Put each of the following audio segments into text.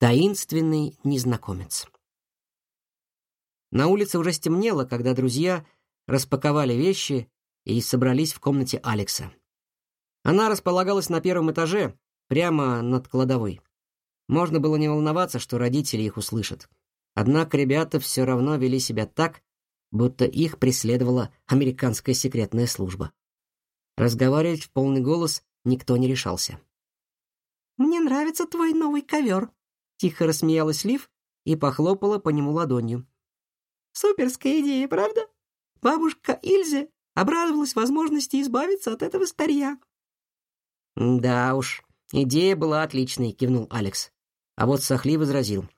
Таинственный незнакомец. На улице уже стемнело, когда друзья распаковали вещи и собрались в комнате Алекса. Она располагалась на первом этаже, прямо над кладовой. Можно было не волноваться, что родители их услышат. Однако ребята все равно вели себя так, будто их преследовала американская секретная служба. Разговаривать в полный голос никто не решался. «Мне нравится твой новый ковер», — тихо рассмеялась Лив и похлопала по нему ладонью. «Суперская идея, правда? Бабушка Ильзе обрадовалась возможности избавиться от этого старья». «Да уж, идея была отличной», — кивнул Алекс. А вот Сахли возразил.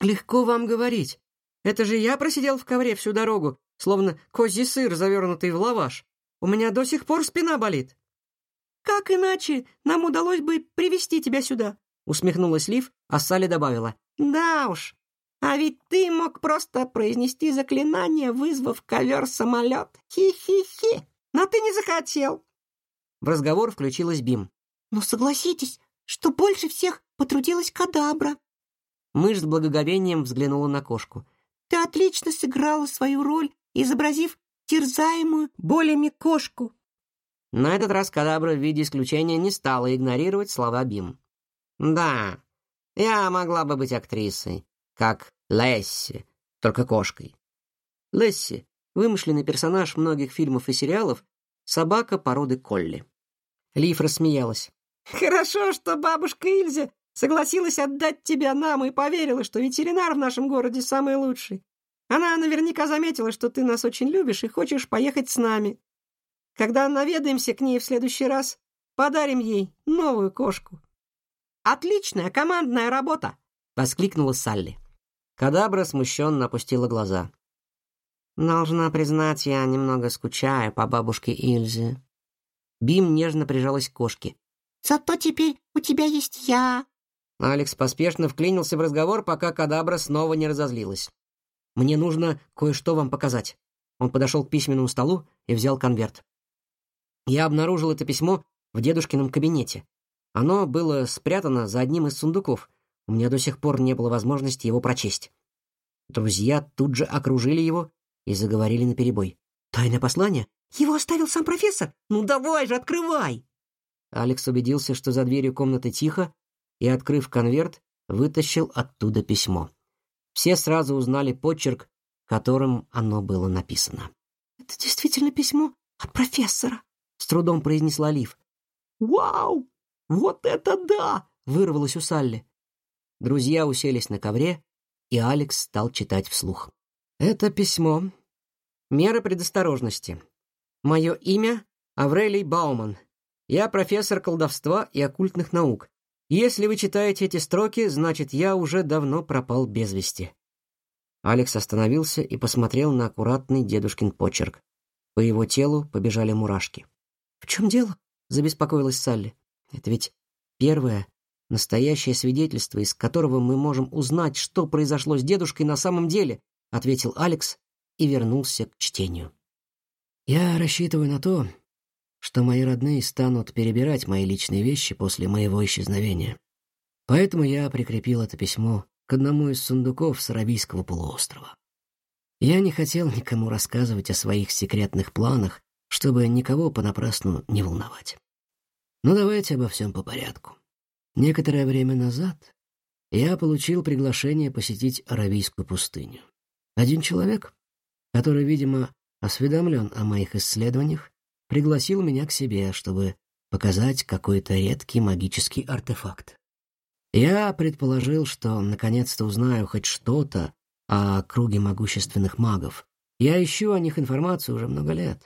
«Легко вам говорить. Это же я просидел в ковре всю дорогу, словно козий сыр, завернутый в лаваш. У меня до сих пор спина болит». «Как иначе нам удалось бы привести тебя сюда?» усмехнулась Лив, а Салли добавила. «Да уж, а ведь ты мог просто произнести заклинание, вызвав ковер-самолет. Хи-хи-хи. Но ты не захотел. В разговор включилась Бим. «Но согласитесь, что больше всех потрудилась Кадабра». Мышь с благоговением взглянула на кошку. «Ты отлично сыграла свою роль, изобразив терзаемую болями кошку». На этот раз Кадабра в виде исключения не стала игнорировать слова Бим. «Да, я могла бы быть актрисой, как Лесси, только кошкой». Лесси — вымышленный персонаж многих фильмов и сериалов, собака породы колли. Лив рассмеялась. «Хорошо, что бабушка Ильза согласилась отдать тебя нам и поверила, что ветеринар в нашем городе самый лучший. Она наверняка заметила, что ты нас очень любишь и хочешь поехать с нами. Когда наведаемся к ней в следующий раз, подарим ей новую кошку». «Отличная командная работа!» — воскликнула Салли. Кадабра смущенно опустила глаза. Должна признать, я немного скучаю по бабушке Ильзе. Бим нежно прижалась к кошке. Зато теперь у тебя есть я. Алекс поспешно вклинился в разговор, пока Кадабра снова не разозлилась. Мне нужно кое-что вам показать. Он подошел к письменному столу и взял конверт. Я обнаружил это письмо в дедушкином кабинете. Оно было спрятано за одним из сундуков. У меня до сих пор не было возможности его прочесть. Друзья тут же окружили его и заговорили наперебой. «Тайное послание? Его оставил сам профессор? Ну давай же, открывай!» Алекс убедился, что за дверью комнаты тихо, и, открыв конверт, вытащил оттуда письмо. Все сразу узнали почерк, которым оно было написано. «Это действительно письмо от профессора», — с трудом произнесла Лив. «Вау! Вот это да!» — вырвалось у Салли. Друзья уселись на ковре, и Алекс стал читать вслух. Это письмо. Мера предосторожности. Мое имя Аврелий Бауман. Я профессор колдовства и оккультных наук. Если вы читаете эти строки, значит, я уже давно пропал без вести. Алекс остановился и посмотрел на аккуратный дедушкин почерк. По его телу побежали мурашки. В чем дело? забеспокоилась Салли. Это ведь первое настоящее свидетельство, из которого мы можем узнать, что произошло с дедушкой на самом деле, — ответил Алекс и вернулся к чтению. «Я рассчитываю на то, что мои родные станут перебирать мои личные вещи после моего исчезновения. Поэтому я прикрепил это письмо к одному из сундуков с Аравийского полуострова. Я не хотел никому рассказывать о своих секретных планах, чтобы никого понапрасну не волновать. Но давайте обо всем по порядку. Некоторое время назад я получил приглашение посетить Аравийскую пустыню. Один человек, который, видимо, осведомлен о моих исследованиях, пригласил меня к себе, чтобы показать какой-то редкий магический артефакт. Я предположил, что наконец-то узнаю хоть что-то о круге могущественных магов. Я ищу о них информацию уже много лет.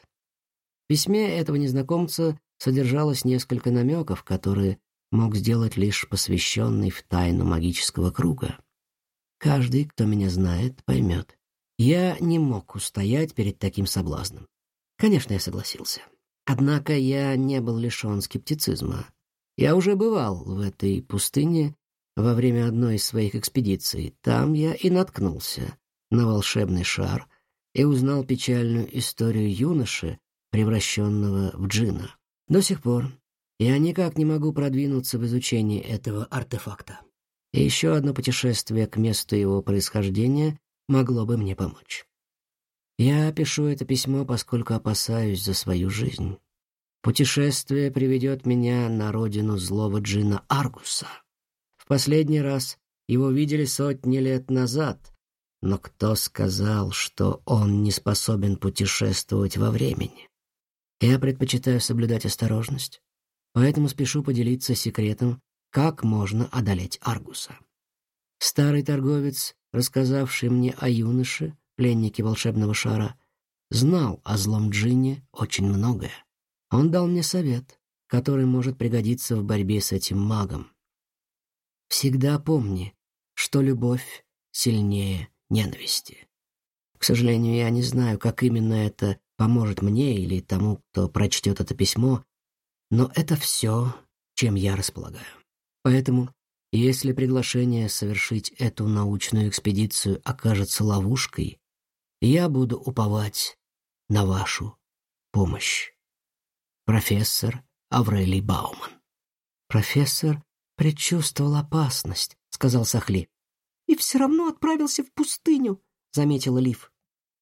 В письме этого незнакомца содержалось несколько намеков, которые мог сделать лишь посвященный в тайну магического круга. Каждый, кто меня знает, поймет. Я не мог устоять перед таким соблазном. Конечно, я согласился. Однако я не был лишен скептицизма. Я уже бывал в этой пустыне во время одной из своих экспедиций. Там я и наткнулся на волшебный шар и узнал печальную историю юноши, превращенного в джина. До сих пор я никак не могу продвинуться в изучении этого артефакта. И еще одно путешествие к месту его происхождения могло бы мне помочь. Я пишу это письмо, поскольку опасаюсь за свою жизнь. Путешествие приведет меня на родину злого джина Аргуса. В последний раз его видели сотни лет назад, но кто сказал, что он не способен путешествовать во времени? Я предпочитаю соблюдать осторожность, поэтому спешу поделиться секретом, как можно одолеть Аргуса. Старый торговец, рассказавший мне о юноше, пленнике волшебного шара, знал о злом джине очень многое. Он дал мне совет, который может пригодиться в борьбе с этим магом. Всегда помни, что любовь сильнее ненависти. К сожалению, я не знаю, как именно это поможет мне или тому, кто прочтет это письмо, но это все, чем я располагаю. Поэтому, если приглашение совершить эту научную экспедицию окажется ловушкой, я буду уповать на вашу помощь. Профессор Аврелий Бауман. Профессор предчувствовал опасность, сказал Сахли и все равно отправился в пустыню», — заметила Лив.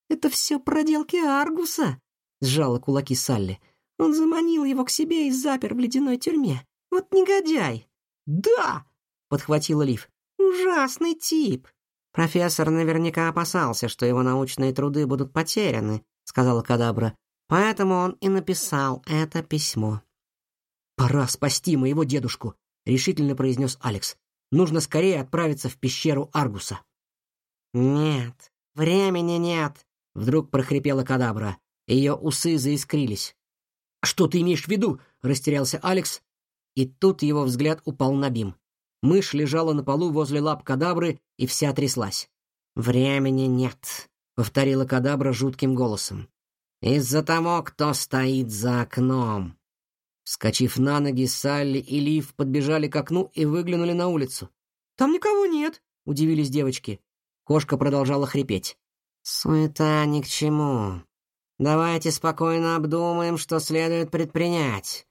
«Это все проделки Аргуса», — сжала кулаки Салли. «Он заманил его к себе и запер в ледяной тюрьме. Вот негодяй!» «Да!» — подхватила Лив. «Ужасный тип!» «Профессор наверняка опасался, что его научные труды будут потеряны», — сказала Кадабра. «Поэтому он и написал это письмо». «Пора спасти моего дедушку», — решительно произнес Алекс. Нужно скорее отправиться в пещеру Аргуса. «Нет, времени нет», — вдруг прохрипела Кадабра. Ее усы заискрились. «Что ты имеешь в виду?» — растерялся Алекс. И тут его взгляд упал на Бим. Мышь лежала на полу возле лап Кадабры и вся тряслась. «Времени нет», — повторила Кадабра жутким голосом. «Из-за того, кто стоит за окном». Вскочив на ноги, Салли и Лив подбежали к окну и выглянули на улицу. «Там никого нет», — удивились девочки. Кошка продолжала хрипеть. «Суета ни к чему. Давайте спокойно обдумаем, что следует предпринять».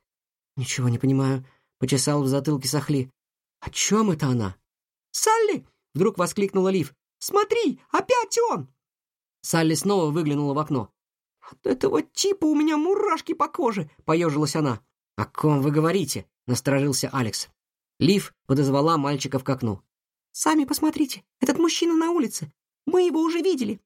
«Ничего не понимаю», — почесал в затылке Сахли. «О чем это она?» «Салли!» — вдруг воскликнула Лив. «Смотри, опять он!» Салли снова выглянула в окно. «От этого типа у меня мурашки по коже!» — поежилась она. «О ком вы говорите?» — насторожился Алекс. Лив подозвала мальчиков к окну. «Сами посмотрите, этот мужчина на улице. Мы его уже видели.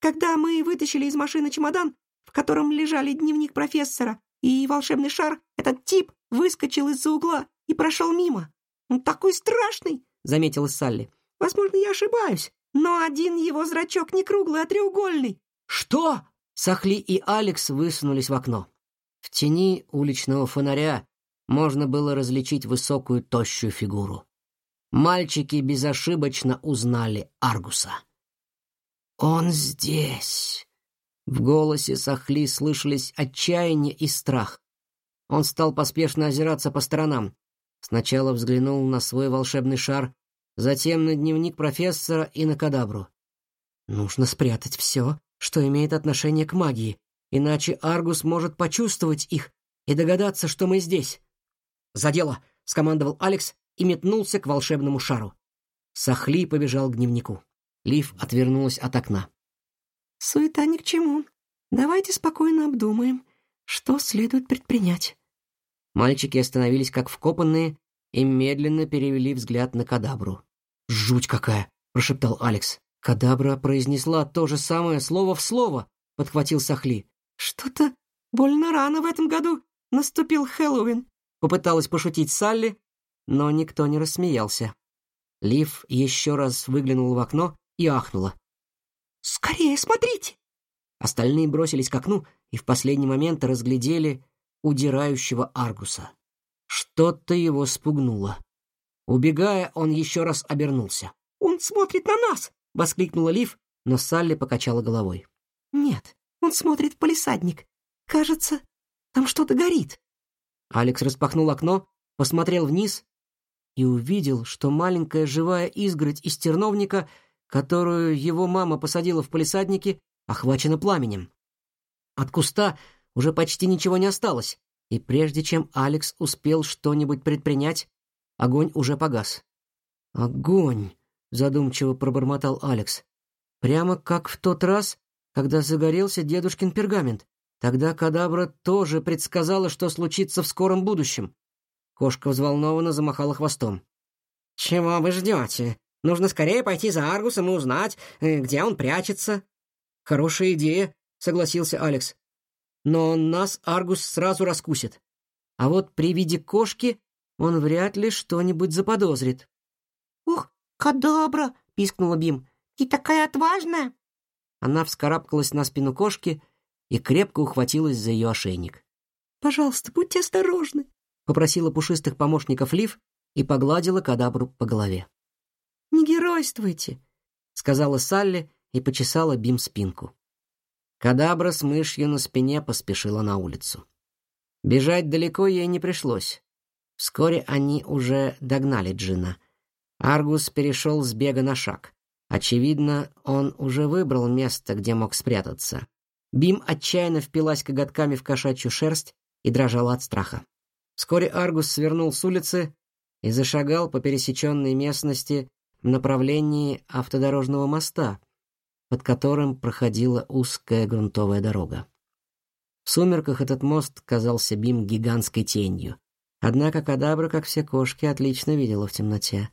Когда мы вытащили из машины чемодан, в котором лежали дневник профессора и волшебный шар, этот тип выскочил из-за угла и прошел мимо. Он такой страшный!» — заметила Салли. «Возможно, я ошибаюсь, но один его зрачок не круглый, а треугольный». «Что?» Сахли и Алекс высунулись в окно. В тени уличного фонаря можно было различить высокую тощую фигуру. Мальчики безошибочно узнали Аргуса. «Он здесь!» В голосе Сахли слышались отчаяние и страх. Он стал поспешно озираться по сторонам. Сначала взглянул на свой волшебный шар, затем на дневник профессора и на кадабру. «Нужно спрятать все, что имеет отношение к магии», Иначе Аргус может почувствовать их и догадаться, что мы здесь. «За дело!» — скомандовал Алекс и метнулся к волшебному шару. Сахли побежал к дневнику. Лив отвернулась от окна. «Суета ни к чему. Давайте спокойно обдумаем, что следует предпринять». Мальчики остановились как вкопанные и медленно перевели взгляд на кадабру. «Жуть какая!» — прошептал Алекс. Кадабра произнесла то же самое слово в слово, — подхватил Сахли. «Что-то больно рано в этом году наступил Хэллоуин», — попыталась пошутить Салли, но никто не рассмеялся. Лив еще раз выглянула в окно и ахнула. «Скорее, смотрите!» Остальные бросились к окну и в последний момент разглядели удирающего Аргуса. Что-то его спугнуло. Убегая, он еще раз обернулся. «Он смотрит на нас!» — воскликнула Лив, но Салли покачала головой. «Нет, он смотрит в палисадник. Кажется, там что-то горит». Алекс распахнул окно, посмотрел вниз и увидел, что маленькая живая изгородь из терновника, которую его мама посадила в палисаднике, охвачена пламенем. От куста уже почти ничего не осталось, и прежде чем Алекс успел что-нибудь предпринять, огонь уже погас. Огонь, задумчиво пробормотал Алекс. Прямо как в тот раз, когда загорелся дедушкин пергамент. Тогда Кадабра тоже предсказала, что случится в скором будущем. Кошка взволнованно замахала хвостом. «Чего вы ждете? Нужно скорее пойти за Аргусом и узнать, э, где он прячется». «Хорошая идея», — согласился Алекс. «Но нас Аргус сразу раскусит. А вот при виде кошки он вряд ли что-нибудь заподозрит». «Ух, кадабра!» — пискнула Бим. «Ты такая отважная!» Она вскарабкалась на спину кошки и крепко ухватилась за ее ошейник. «Пожалуйста, будьте осторожны», — попросила пушистых помощников Лив и погладила кадабру по голове. «Не геройствуйте», — сказала Салли и почесала Бим спинку. Кадабра с мышью на спине поспешила на улицу. Бежать далеко ей не пришлось. Вскоре они уже догнали Джина. Аргус перешел с бега на шаг. Очевидно, он уже выбрал место, где мог спрятаться. Бим отчаянно впилась коготками в кошачью шерсть и дрожала от страха. Вскоре Аргус свернул с улицы и зашагал по пересеченной местности направлении автодорожного моста, под которым проходила узкая грунтовая дорога. В сумерках этот мост казался Бим гигантской тенью. Однако Кадабра, как все кошки, отлично видела в темноте.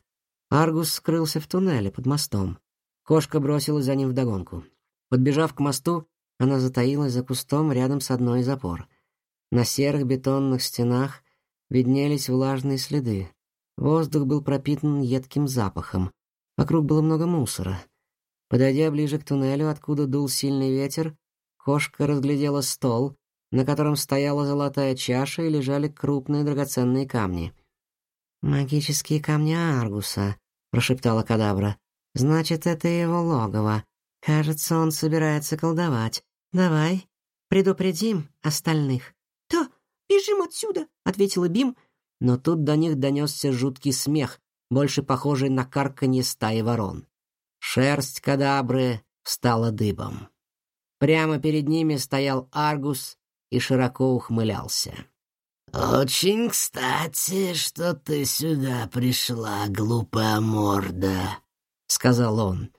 Аргус скрылся в туннеле под мостом. Кошка бросилась за ним вдогонку. Подбежав к мосту, она затаилась за кустом рядом с одной из опор. На серых бетонных стенах виднелись влажные следы. Воздух был пропитан едким запахом. Вокруг было много мусора. Подойдя ближе к туннелю, откуда дул сильный ветер, кошка разглядела стол, на котором стояла золотая чаша и лежали крупные драгоценные камни. «Магические камни Аргуса», — прошептала Кадабра. «Значит, это его логово. Кажется, он собирается колдовать. Давай, предупредим остальных». «Да, бежим отсюда», — ответила Бим. Но тут до них донесся жуткий смех, больше похожий на карканье стаи ворон. Шерсть Кадабры встала дыбом. Прямо перед ними стоял Аргус и широко ухмылялся. «Очень кстати, что ты сюда пришла, глупая морда», — сказал он.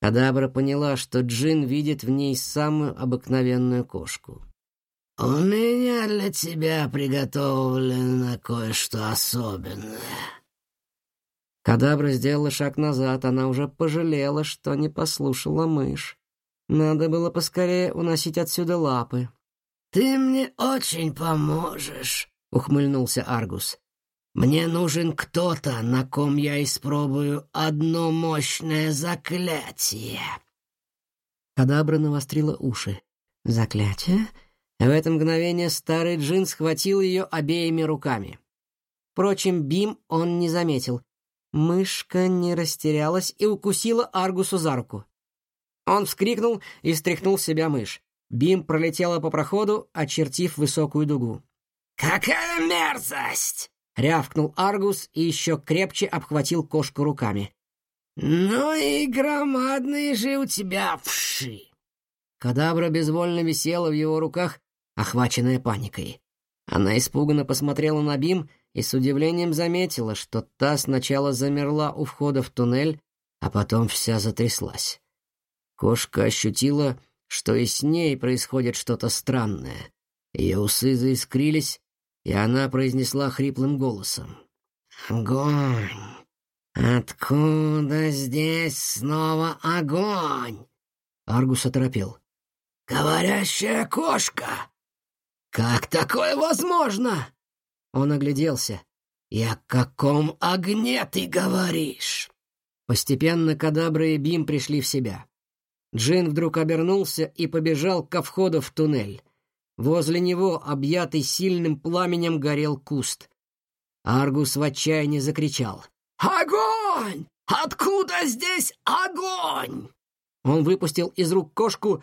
Кадабра поняла, что Джин видит в ней самую обыкновенную кошку. «У меня для тебя приготовлено кое-что особенное». Кадабра сделала шаг назад, она уже пожалела, что не послушала мышь. Надо было поскорее уносить отсюда лапы. «Ты мне очень поможешь», — ухмыльнулся Аргус. «Мне нужен кто-то, на ком я испробую одно мощное заклятие». Кадабра навострила уши. «Заклятие?» В это мгновение старый джин схватил ее обеими руками. Впрочем, Бим он не заметил. Мышка не растерялась и укусила Аргусу за руку. Он вскрикнул и стряхнул с себя мышь. Бим пролетела по проходу, очертив высокую дугу. «Какая мерзость!» — рявкнул Аргус и еще крепче обхватил кошку руками. «Ну и громадные же у тебя вши!» Кадабра безвольно висела в его руках, охваченная паникой. Она испуганно посмотрела на Бим и с удивлением заметила, что та сначала замерла у входа в туннель, а потом вся затряслась. Кошка ощутила, что и с ней происходит что-то странное. Ее усы заискрились, и она произнесла хриплым голосом. «Огонь! Откуда здесь снова огонь?» Аргус оторопел. «Говорящая кошка! Как такое возможно?» Он огляделся. «И о каком огне ты говоришь?» Постепенно Кадабра и Бим пришли в себя. Джин вдруг обернулся и побежал ко входу в туннель. Возле него, объятый сильным пламенем, горел куст. Аргус в отчаянии закричал. «Огонь! Откуда здесь огонь?» Он выпустил из рук кошку,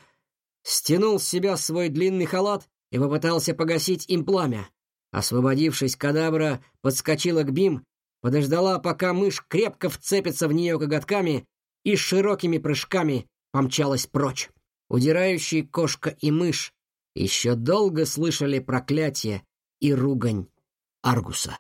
стянул с себя свой длинный халат и попытался погасить им пламя. Освободившись, кадабра подскочила к Бим, подождала, пока мышь крепко вцепится в нее коготками и широкими прыжками помчалась прочь. Удирающие кошка и мышь еще долго слышали проклятие и ругань Аргуса.